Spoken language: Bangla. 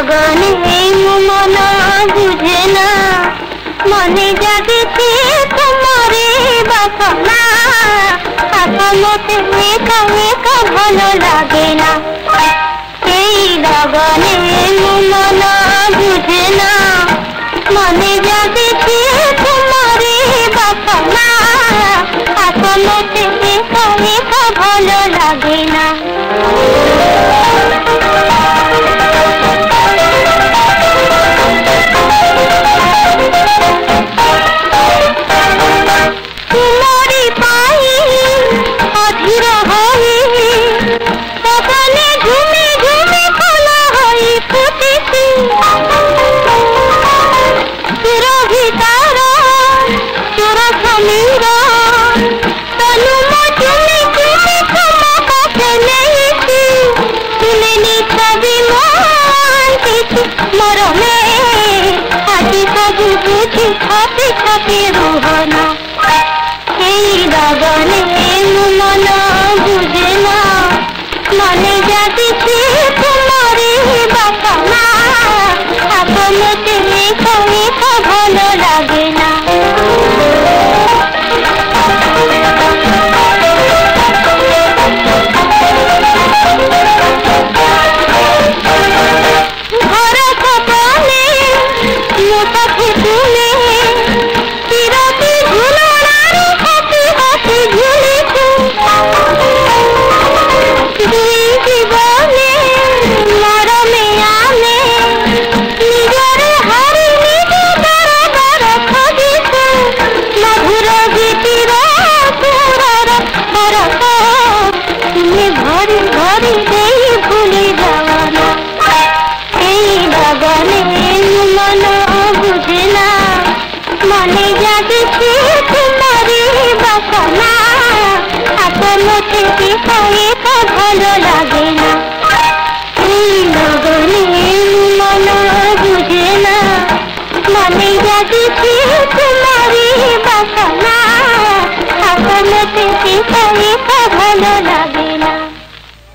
গগন এই মন বুঝে না। মনে জাগেছে তোমারে বাসনা। এখন একা একা ভালো লাগে খাপে খাপে রোহানা। এই বাগানে মন বুঝে না। মনে যা তাই তো ভালো লাগে না। মনে জাগছে তোমারই বাসনা।